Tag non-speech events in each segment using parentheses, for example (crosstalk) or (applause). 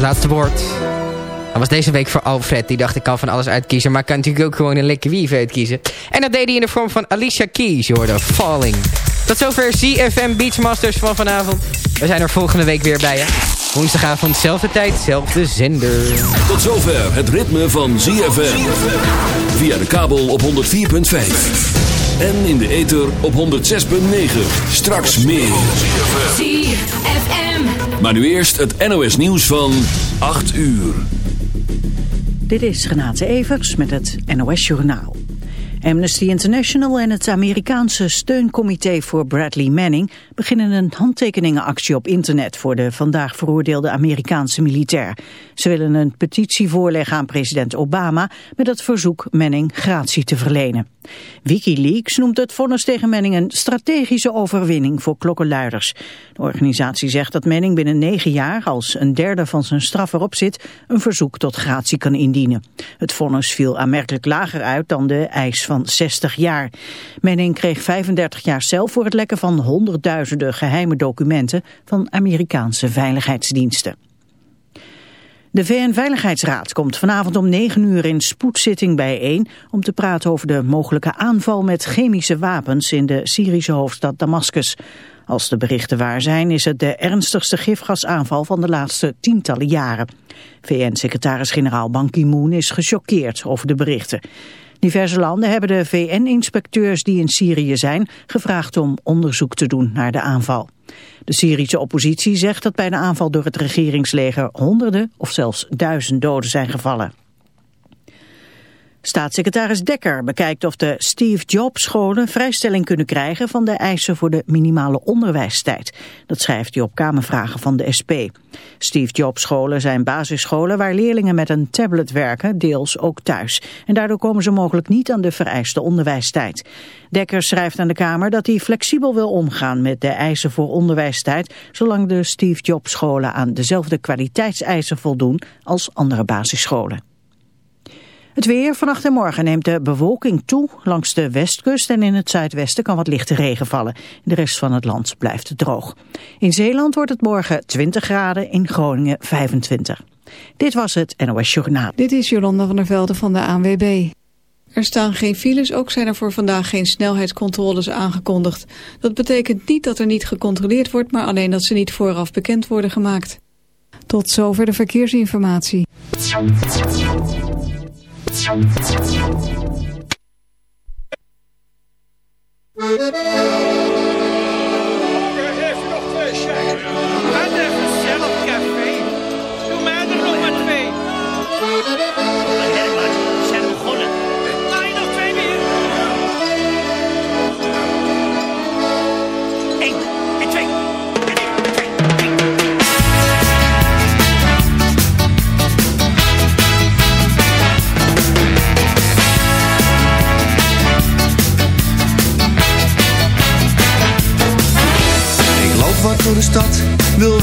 Laatste woord. Dat was deze week voor Alfred. Die dacht ik kan van alles uitkiezen. Maar kan natuurlijk ook gewoon een lekker wief uitkiezen. En dat deed hij in de vorm van Alicia Keys. Je hoorde Falling. Tot zover ZFM Beachmasters van vanavond. We zijn er volgende week weer bij je. Woensdagavond, zelfde tijd, zelfde zender. Tot zover het ritme van ZFM. Via de kabel op 104.5. En in de ether op 106.9. Straks meer. Maar nu eerst het NOS nieuws van 8 uur. Dit is Renate Evers met het NOS Journaal. Amnesty International en het Amerikaanse steuncomité voor Bradley Manning beginnen een handtekeningenactie op internet voor de vandaag veroordeelde Amerikaanse militair. Ze willen een petitie voorleggen aan president Obama met het verzoek Manning gratie te verlenen. Wikileaks noemt het vonnis tegen Manning een strategische overwinning voor klokkenluiders. De organisatie zegt dat Manning binnen negen jaar, als een derde van zijn straf erop zit, een verzoek tot gratie kan indienen. Het vonnis viel aanmerkelijk lager uit dan de eis van 60 jaar. Manning kreeg 35 jaar zelf voor het lekken van honderdduizenden geheime documenten van Amerikaanse veiligheidsdiensten. De VN-veiligheidsraad komt vanavond om 9 uur in spoedzitting bijeen om te praten over de mogelijke aanval met chemische wapens in de Syrische hoofdstad Damascus. Als de berichten waar zijn is het de ernstigste gifgasaanval van de laatste tientallen jaren. VN-secretaris-generaal Ban Ki-moon is gechoqueerd over de berichten. Diverse landen hebben de VN-inspecteurs die in Syrië zijn gevraagd om onderzoek te doen naar de aanval. De Syrische oppositie zegt dat bij de aanval door het regeringsleger honderden of zelfs duizend doden zijn gevallen. Staatssecretaris Dekker bekijkt of de Steve Jobs scholen vrijstelling kunnen krijgen van de eisen voor de minimale onderwijstijd. Dat schrijft hij op Kamervragen van de SP. Steve Jobs scholen zijn basisscholen waar leerlingen met een tablet werken, deels ook thuis. En daardoor komen ze mogelijk niet aan de vereiste onderwijstijd. Dekker schrijft aan de Kamer dat hij flexibel wil omgaan met de eisen voor onderwijstijd, zolang de Steve Jobs scholen aan dezelfde kwaliteitseisen voldoen als andere basisscholen. Het weer vannacht en morgen neemt de bewolking toe langs de westkust en in het zuidwesten kan wat lichte regen vallen. De rest van het land blijft droog. In Zeeland wordt het morgen 20 graden, in Groningen 25. Dit was het NOS Journaal. Dit is Jolanda van der Velde van de ANWB. Er staan geen files, ook zijn er voor vandaag geen snelheidscontroles aangekondigd. Dat betekent niet dat er niet gecontroleerd wordt, maar alleen dat ze niet vooraf bekend worden gemaakt. Tot zover de verkeersinformatie. Thank you.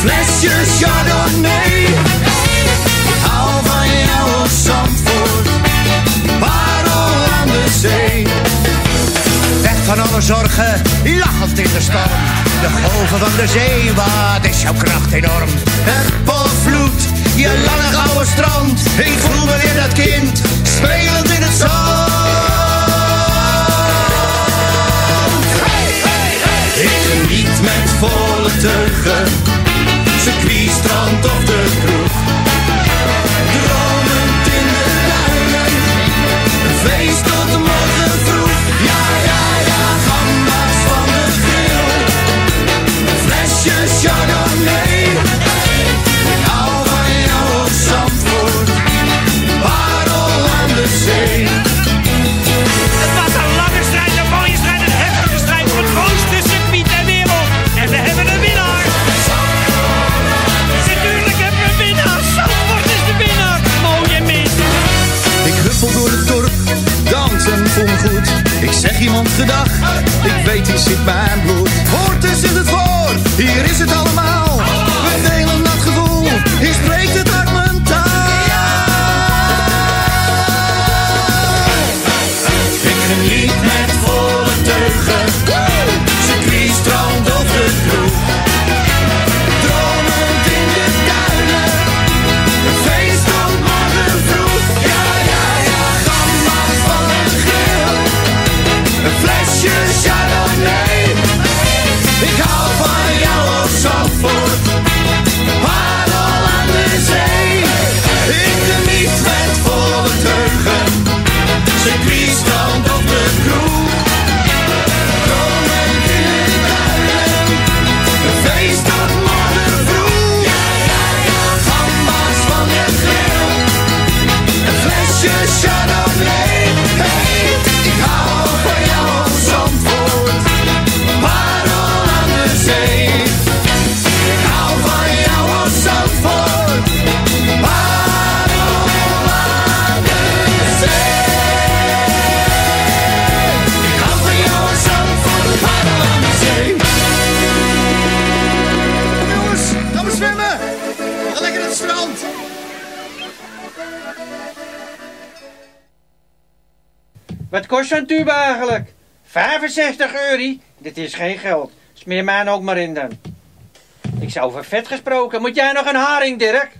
flesje chardonnay. Ik hou van jou Zandvoort. Parel aan de zee. Weg van alle zorgen, lachend in de storm. De golven van de zee, wat is jouw kracht enorm. Het potvloed, je lange gouden strand. Ik voel me weer dat kind, spelend in het zand. Ik geniet met volle teugen, strand of de kroeg. een tube eigenlijk? 65 euro? Dit is geen geld. Smeer mij ook maar in dan. Ik zou over vet gesproken. Moet jij nog een haring, Dirk?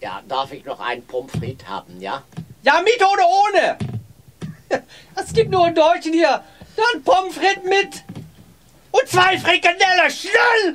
Ja, darf ik nog een Pomfrit hebben, ja? Ja, (laughs) niet ohne ohne. Es gibt nur Deutschen hier. dan pomfrit met. En twee frikandellen, snel!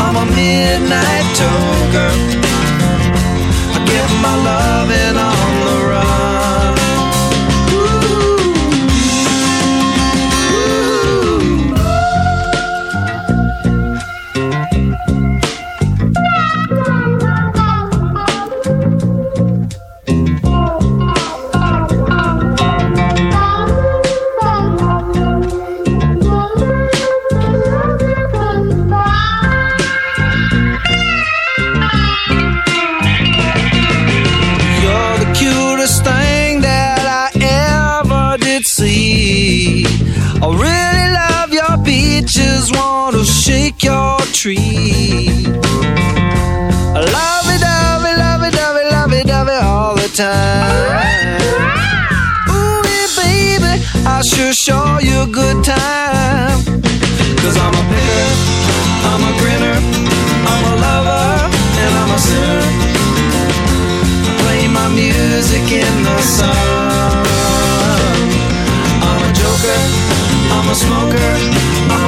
I'm a midnight toker. I really love your beaches, want to shake your tree. I Love it, love it, love it, love it, love it, love it all the time. Ooh, yeah, baby, I sure show you a good time. Cause I'm a picker, I'm a grinner, I'm a lover, and I'm a sinner play my music in the sun. I'm a smoker,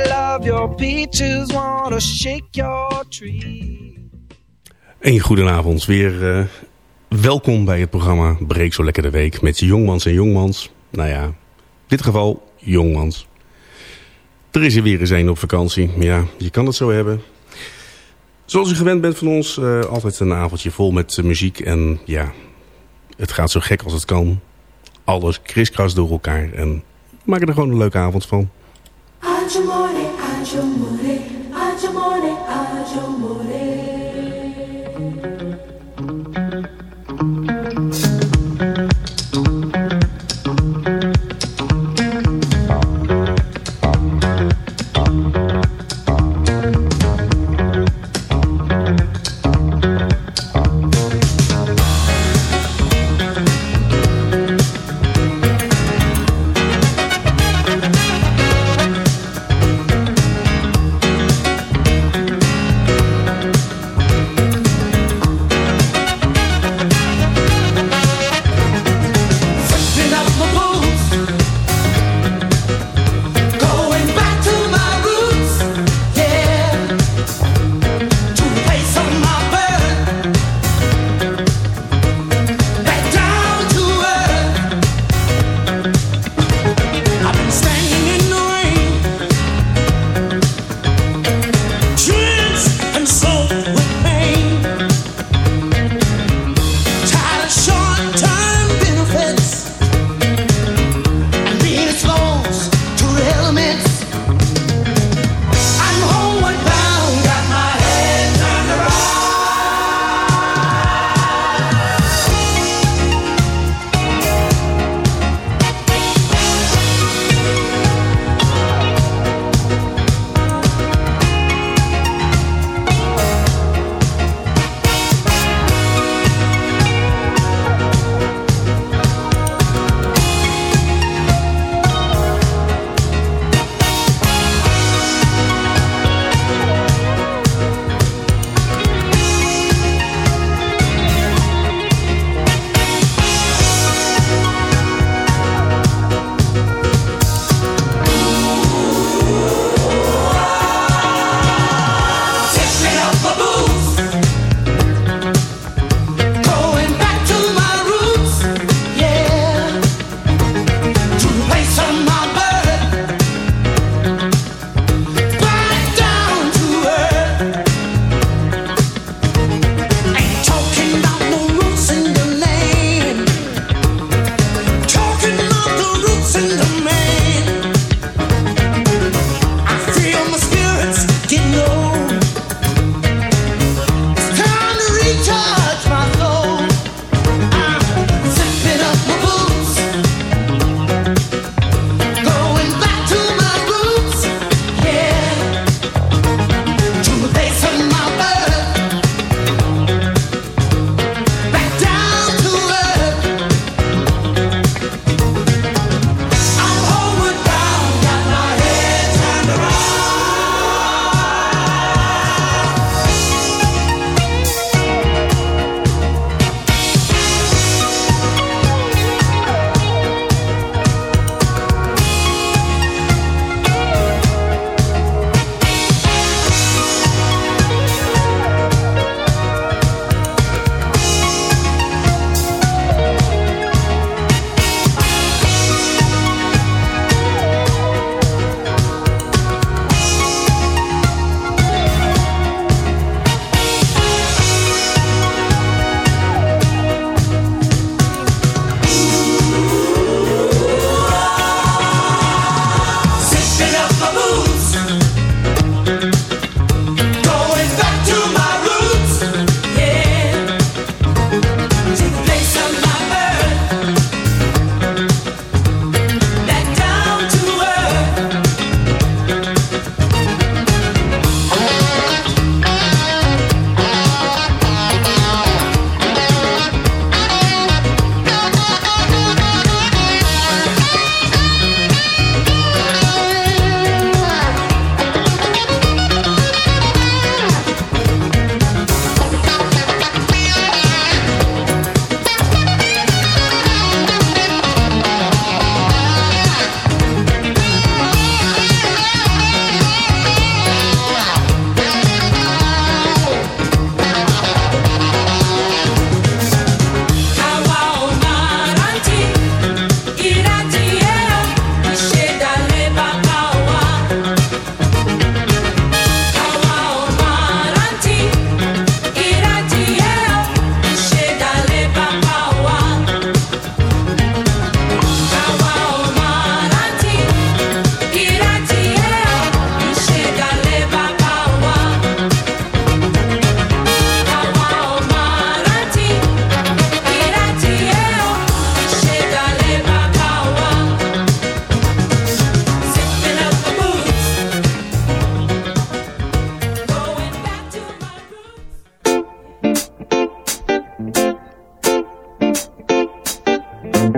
your peaches, wanna shake your tree. Een goedenavond, weer eh, welkom bij het programma Breek zo lekker de week met jongmans en jongmans. Nou ja, in dit geval jongmans. Er is er weer eens een op vakantie, ja, je kan het zo hebben. Zoals u gewend bent van ons, eh, altijd een avondje vol met eh, muziek en ja, het gaat zo gek als het kan. Alles kriskras door elkaar en we maken er gewoon een leuke avond van. Aggiamore, aggiamore,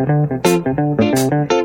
Uh-huh,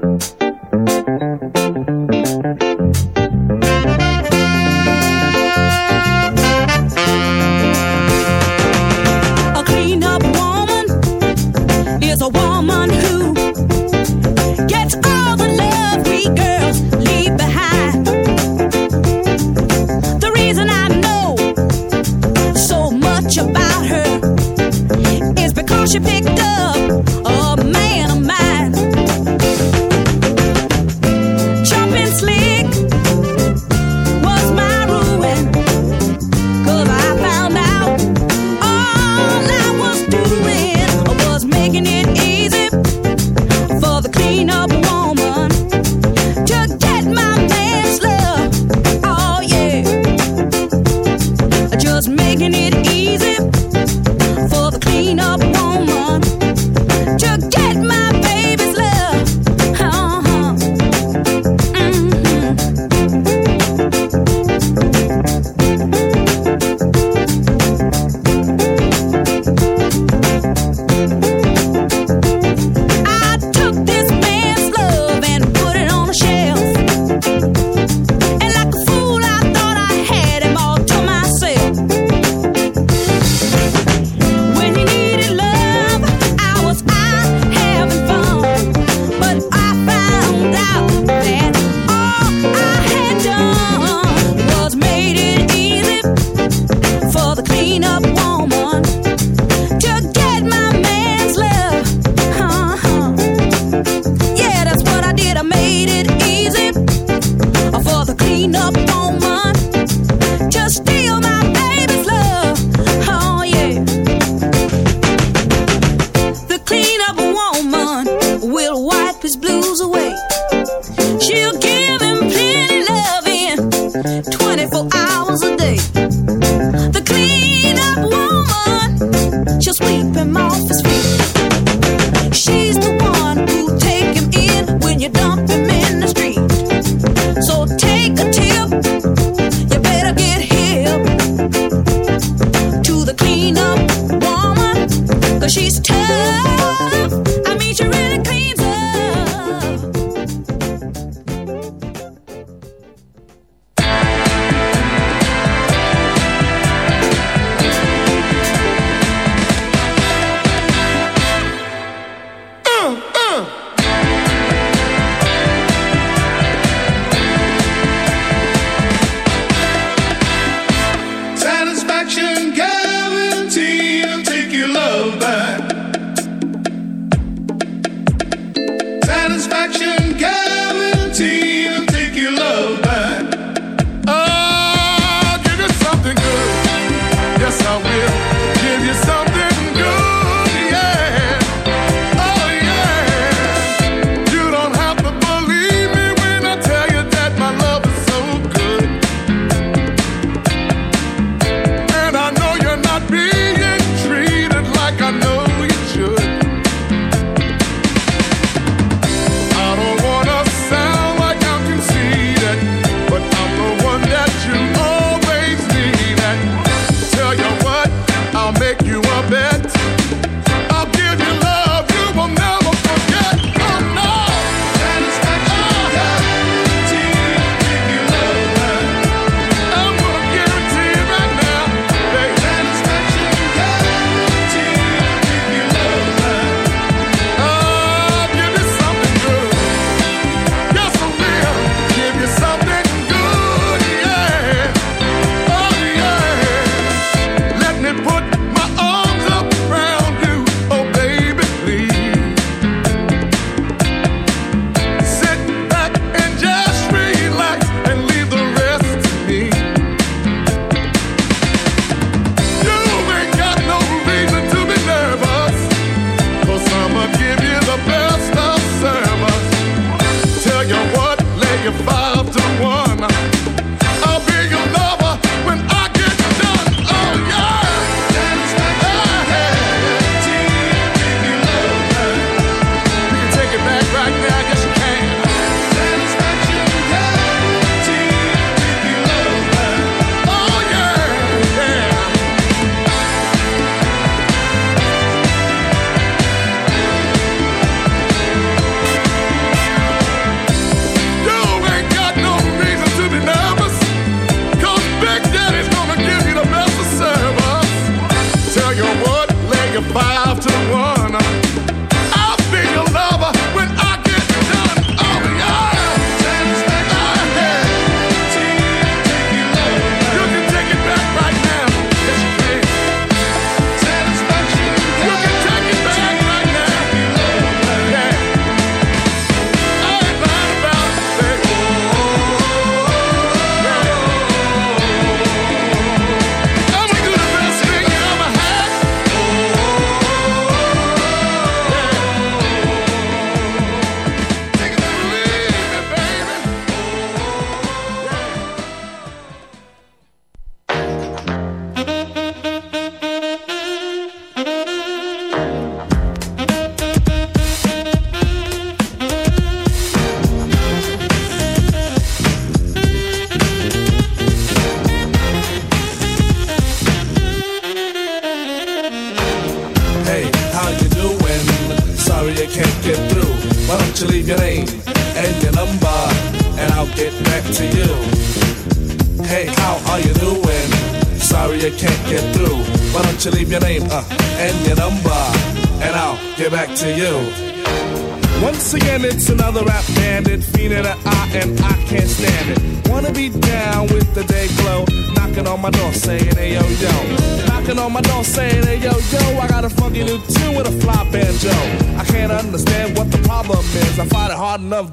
to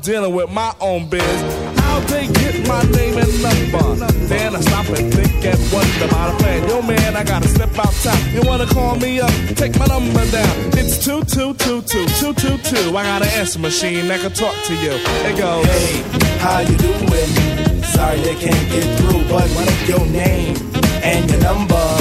dealing with my own biz. How they get my name and number? Then I stop and think and wonder about a plan. Yo man, I gotta step outside. You wanna call me up? Take my number down. It's two two two two two two two. I got an answer machine that can talk to you. It goes, Hey, how you doing? Sorry they can't get through, but what is your name and your number?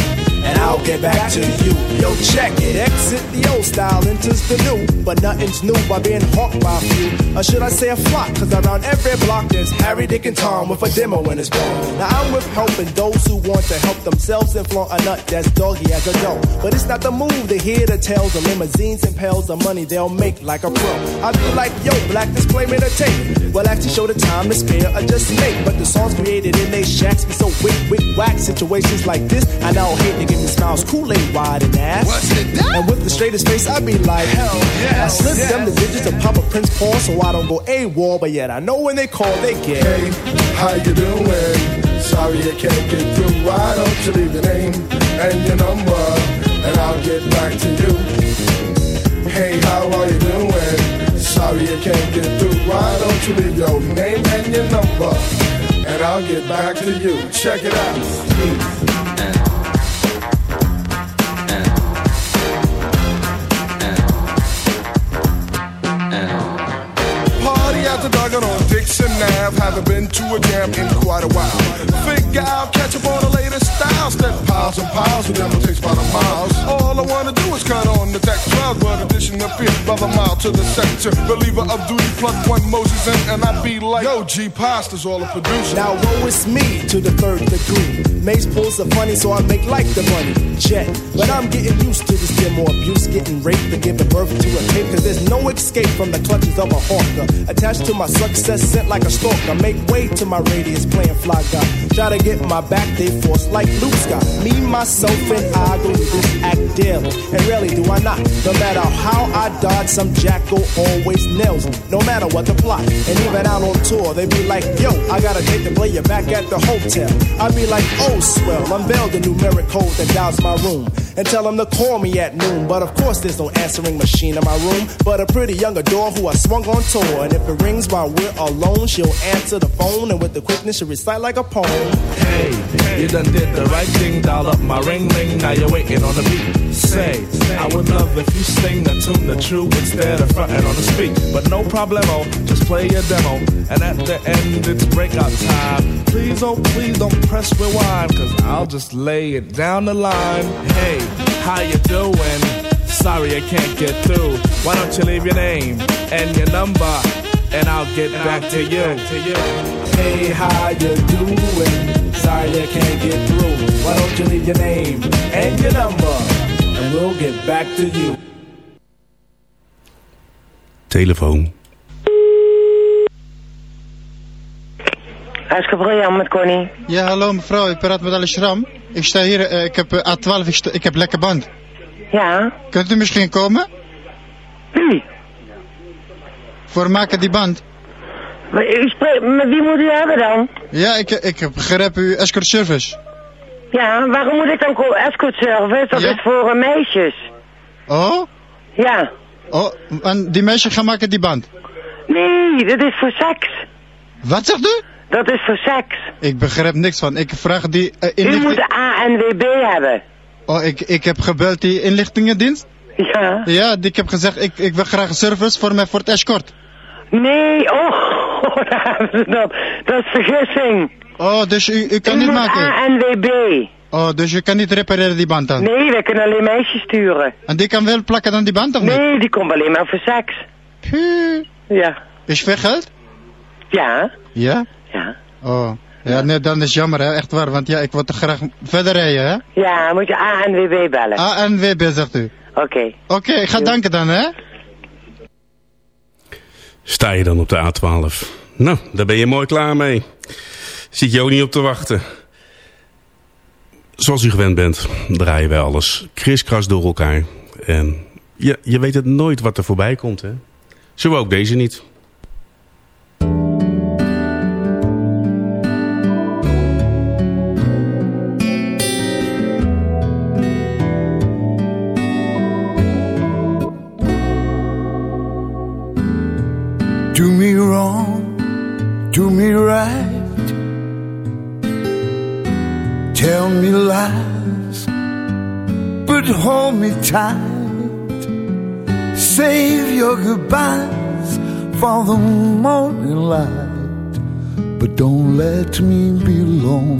I'll get back to you. Yo, check it. Exit the old style, enters the new. But nothing's new by being hawked by a few. Or should I say a flock? Cause around every block there's Harry, Dick, and Tom with a demo in his bone. Now I'm with helping those who want to help themselves and flaunt a nut that's doggy as a dough. But it's not the move to hear the tales of limousines and pails of money they'll make like a pro. I be like, yo, black display me the tape. Well, actually show the time to spare or just make. But the songs created in they shacks be so wick, wick, whack. Situations like this, I now hate to give me smiles, Kool-Aid wide and ass. What's it? And with the straightest face, I be like, hell yes, I slip yes. them the digits of Papa Prince Paul so I don't go AWOL, but yet I know when they call, they get. Hey, how you doing? Sorry I can't get through. Why don't you leave your name and your number, and I'll get back to you. Hey, how are you doing? Sorry I can't get through. Why don't you leave your name and your number, and I'll get back to you. Check it out. Haven't been to a jam in quite a while. Figure out, catch up on the latest style. Step piles and piles, and demo takes by the miles. All I wanna do is cut on the deck 12, but addition appears by the mile to the sector. Believer of duty, plug one Moses in, and I be like, Yo, G Pasta's all a producer. Now woe is me to the third degree. Mace pulls the funny, so I make like the money. Check. But I'm getting used to this demo abuse, getting raped and giving birth to a tape. Cause there's no escape from the clutches of a hawker. Attached to my success, sent like a stalker. Make way to my radius, playing fly guy. Try to get my back, they force like Luke Scott. Me, myself, and I go this act daily. And really do I not. No matter how I dodge, some jackal always nails me. No matter what the plot. And even out on tour, they be like, yo, I got a date to play you back at the hotel. I be like, oh, swell, unveil the numeric code that dials my room. And tell them to call me at noon. But of course, there's no answering machine in my room. But a pretty young adore who I swung on tour. And if it rings while we're alone, she'll answer the phone. And with the quickness, she'll recite like a poem. Hey, you done did the right thing, dial up my ring ring, now you're waiting on the beat. Say, I would love if you sing the tune the true instead of fronting on the speak. But no problemo, just play your demo. And at the end, it's breakout time. Please, oh, please don't press rewind, cause I'll just lay it down the line. Hey, how you doing? Sorry I can't get through. Why don't you leave your name and your number, and I'll get back to you. Hey, how you doing? Sorry I can't get through. Why don't you leave your name and your number? We'll get back to you. Telefoon. Huiske met Connie. Ja, hallo mevrouw, ik praat met Ali Schram. Ik sta hier, eh, ik heb eh, A12, ik, sta- ik heb lekker band. Ja? Kunt u misschien komen? Wie? Voor maken die band. Maar U spreekt, met wie moet u hebben dan? Ja, ik, ik heb begrepen uw escort service. Ja, waarom moet ik dan escort service? Dat Ja. is voor meisjes. Oh? Ja. Oh, en die meisjes gaan maken die band. Nee, dat is voor seks. Wat zegt u? Dat is voor seks. Ik begrijp niks van. Ik vraag die eh, U inlichting... moet de ANWB hebben. Oh, ik, ik heb gebeld die inlichtingendienst. Ja. Ja, ik heb gezegd, ik, ik wil graag een service voor mij voor het escort. Nee, oh, daar hebben ze dat. Dat is vergissing. Oh, dus u, u kan U niet moet maken? ANWB. Oh, dus u kan niet repareren die band dan? Nee, wij kunnen alleen meisjes sturen. En die kan wel plakken aan die band of niet? Nee, die komt alleen maar voor seks. Puh. Ja. Is veel geld? Ja. Ja? Ja. Oh. Ja, nee, dan is jammer hè, echt waar. Want ja, ik wil toch graag verder rijden hè? Ja, moet je ANWB bellen. ANWB zegt u. Oké. Oké, ik ga Jo. danken dan hè? Sta je dan op de A12? Nou, daar ben je mooi klaar mee. Zit je ook niet op te wachten. Zoals u gewend bent, draaien wij alles kriskras door elkaar. En je, je weet het nooit wat er voorbij komt, hè? Zo ook deze niet. Tight. Save your goodbyes for the morning light, but don't let me be alone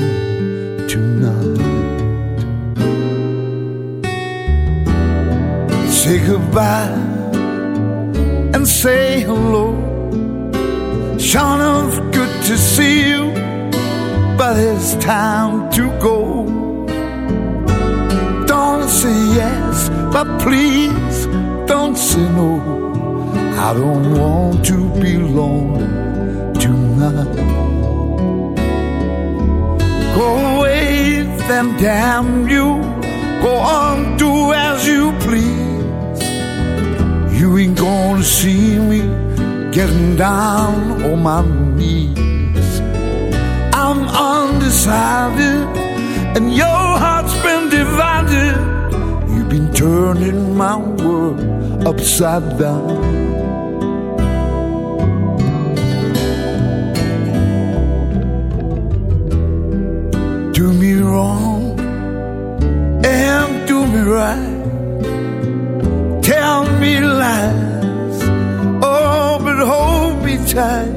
tonight. Say goodbye and say hello. Sean, it's good to see you, but it's time to go. Don't say yes, but please don't say no. I don't want to be lonely tonight. Go away, then damn you. Go on, do as you please. You ain't gonna see me getting down on my knees. I'm undecided, and your heart's been divided. Been turning my world upside down. Do me wrong and do me right. Tell me lies, oh, but hold me tight.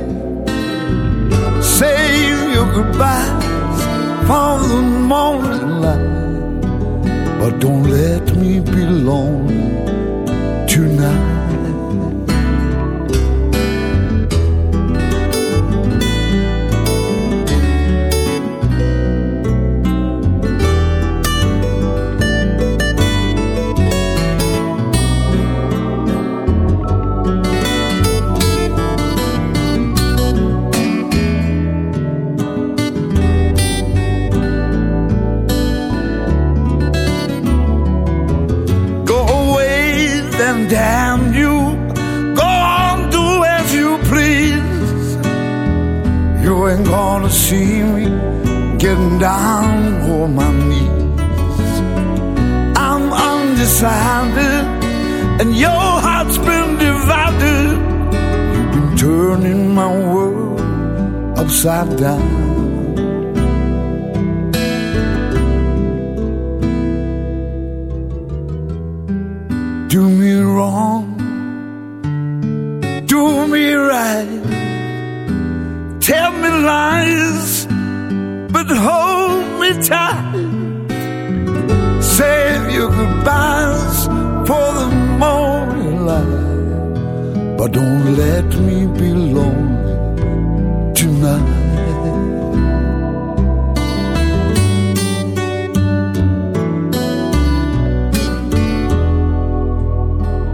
Save your goodbyes for the morning light, but don't let me be lonely tonight. Undecided, and your heart's been divided. You've been turning my world upside down. Do me wrong, do me right. Tell me lies, but hold me tight. Save for the morning light, but don't let me be lonely tonight.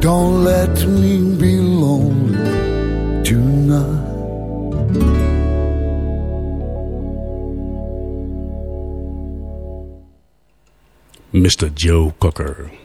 Don't let me be lonely tonight. Mr. Joe Cocker.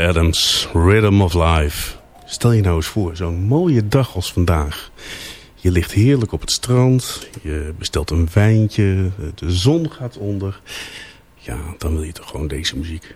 Adams, Rhythm of Life. Stel je nou eens voor, zo'n mooie dag als vandaag. Je ligt heerlijk op het strand, je bestelt een wijntje, de zon gaat onder. Ja, dan wil je toch gewoon deze muziek.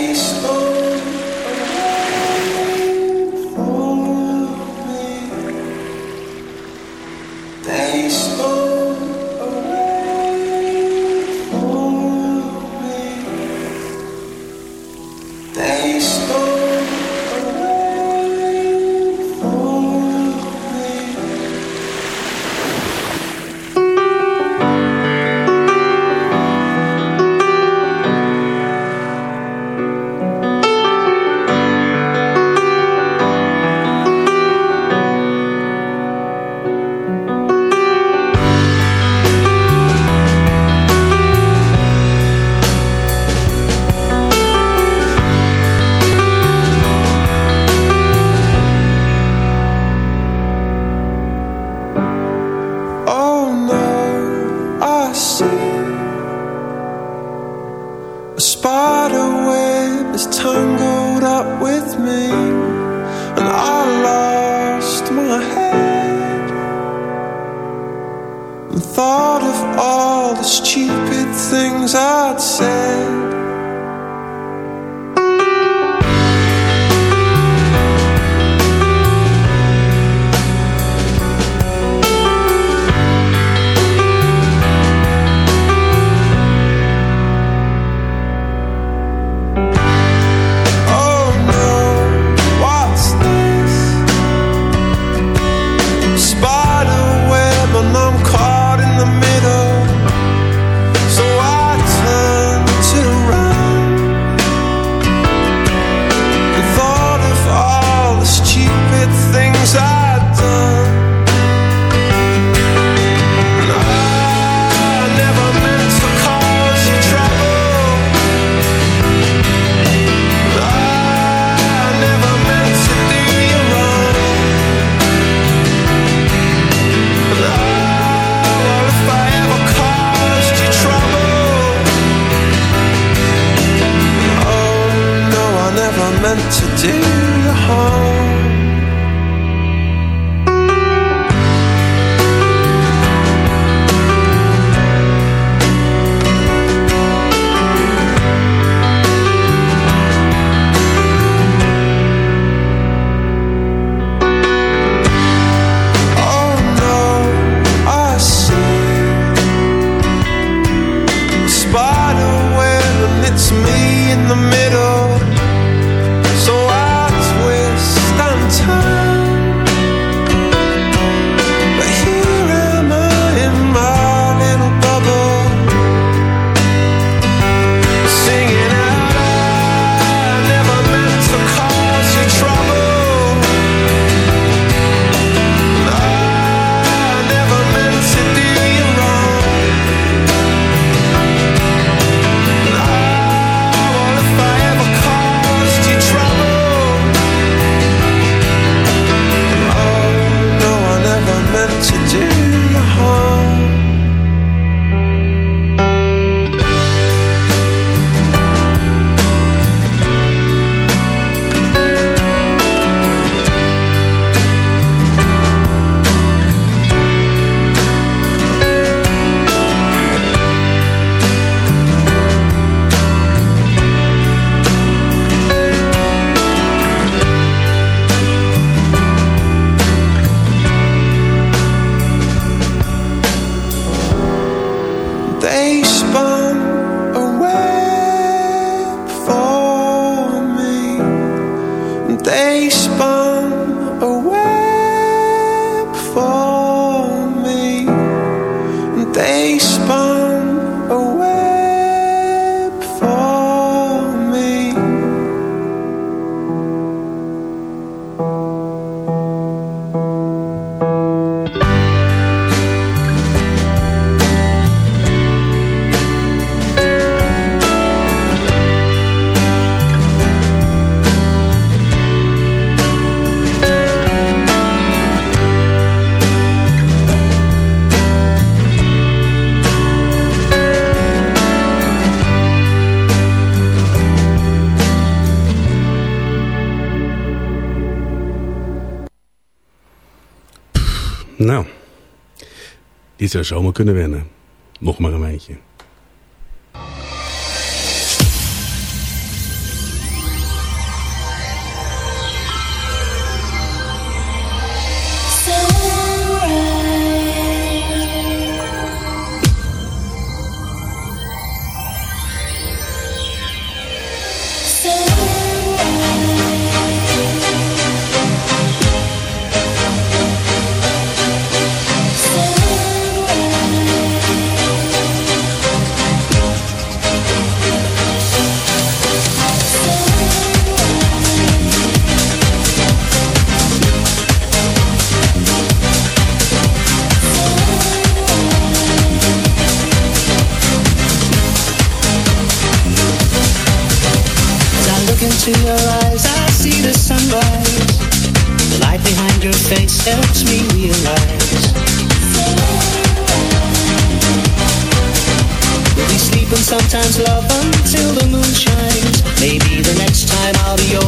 estou. Dit zou zomaar kunnen wennen. Nog maar een wijntje. Your face helps me realize. We'll be sleeping sometimes, love, until the moon shines. Maybe the next time I'll be yours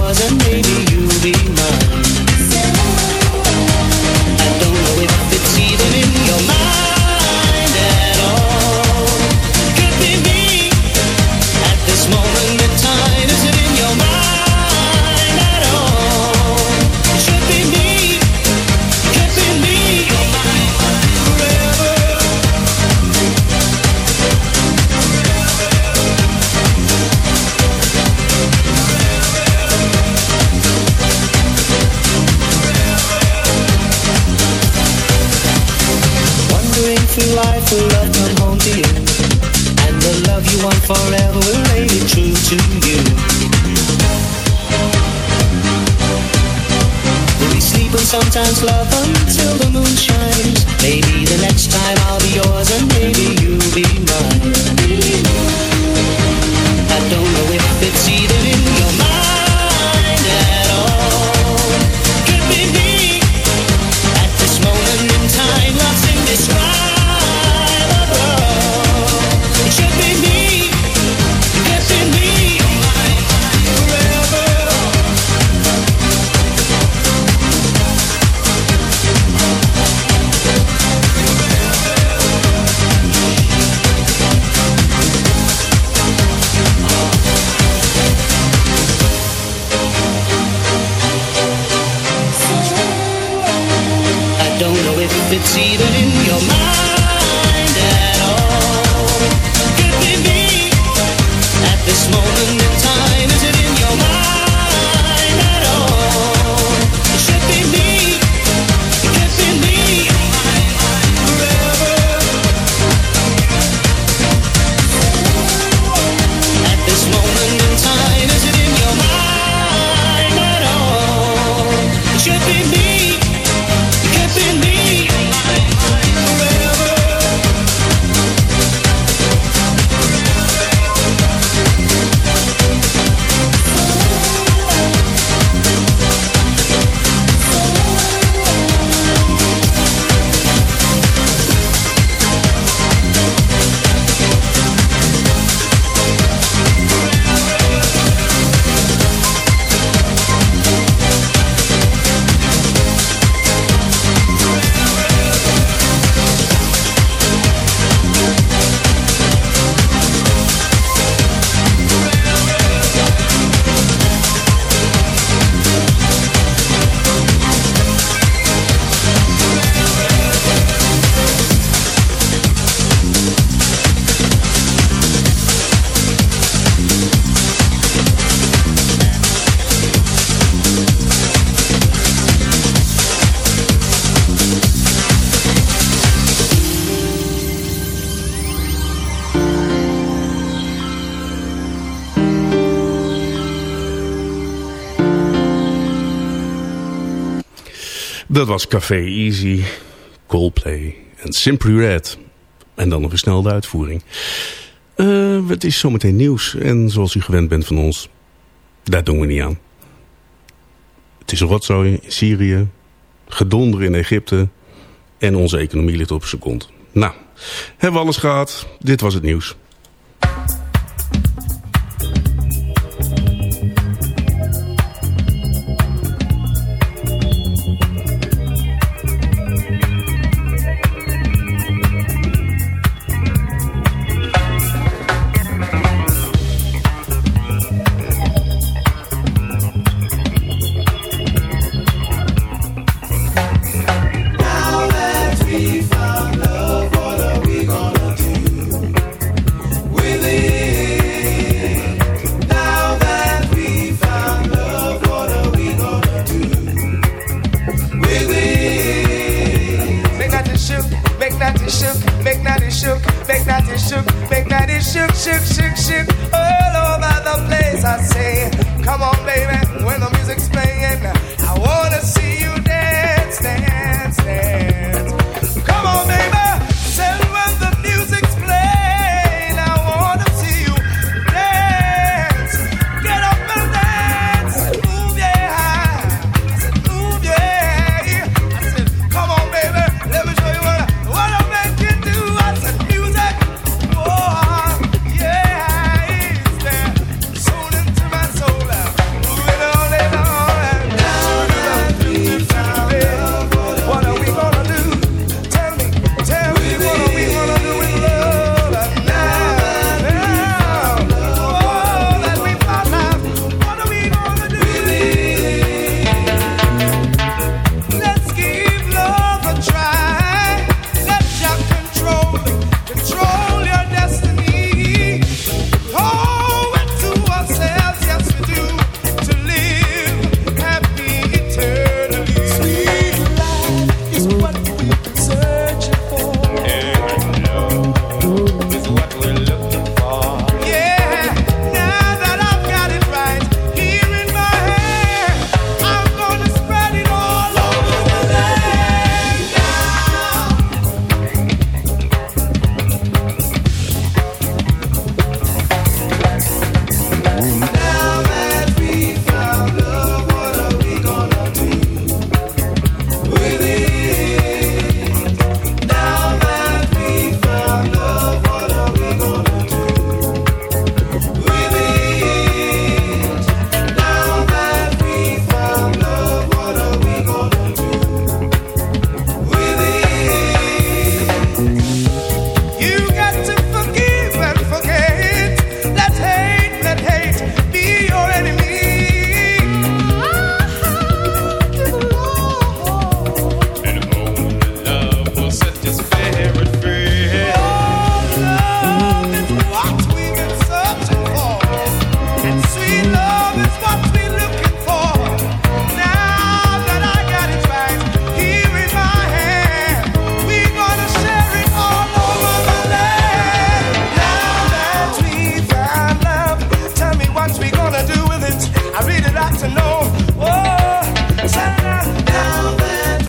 it's even in Dat was Café Easy, Coldplay en Simply Red. En dan een versnelde uitvoering. Eh, het is zometeen nieuws. En zoals u gewend bent van ons, daar doen we niet aan. Het is rotzooi in Syrië, gedonder in Egypte en onze economie ligt op zijn kont. Nou, hebben we alles gehad. Dit was het nieuws.